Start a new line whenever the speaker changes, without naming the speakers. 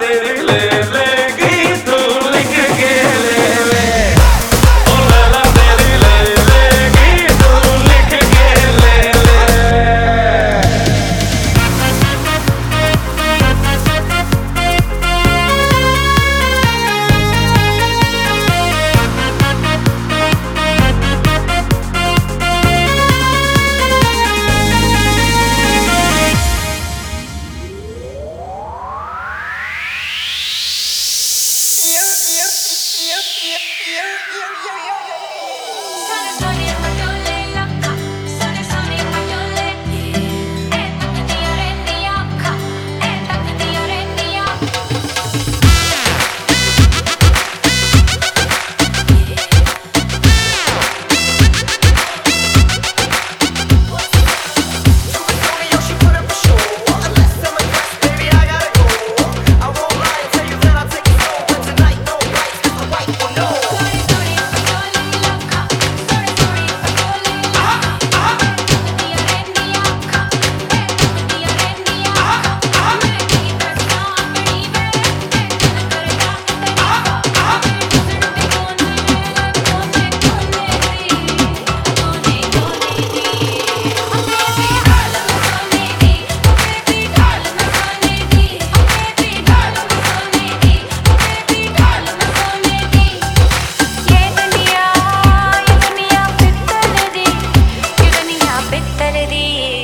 தெரியலே लिए